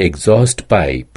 exhaust pipe.